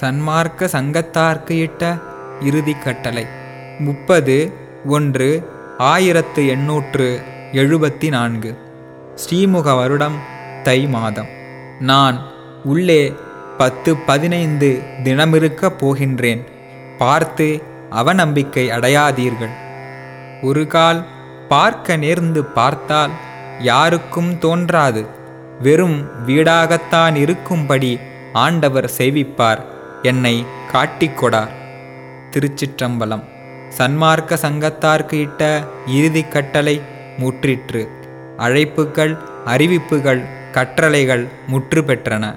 சன்மார்க்க சங்கத்தார்க்கு இட்ட இறுதி கட்டளை. முப்பது ஒன்று ஆயிரத்து எண்ணூற்று எழுபத்தி நான்கு ஸ்ரீமுக வருடம் தை மாதம். நான் உள்ளே பத்து பதினைந்து தினமிருக்கப் போகின்றேன். பார்த்து அவநம்பிக்கை அடையாதீர்கள். ஒரு கால் பார்க்க நேர்ந்து பார்த்தால் யாருக்கும் தோன்றாது. வெறும் வீடாகத்தான் இருக்கும்படி ஆண்டவர் செய்விப்பார் என்னை காட்டிக்கொடார் திருச்சிற்றம்பலம். சன்மார்க்க சங்கத்தார்க்கு இட்ட இறுதி கட்டளை முற்றிற்று. அழைப்புகள் அறிவிப்புகள் கற்றளைகள் முற்று பெற்றன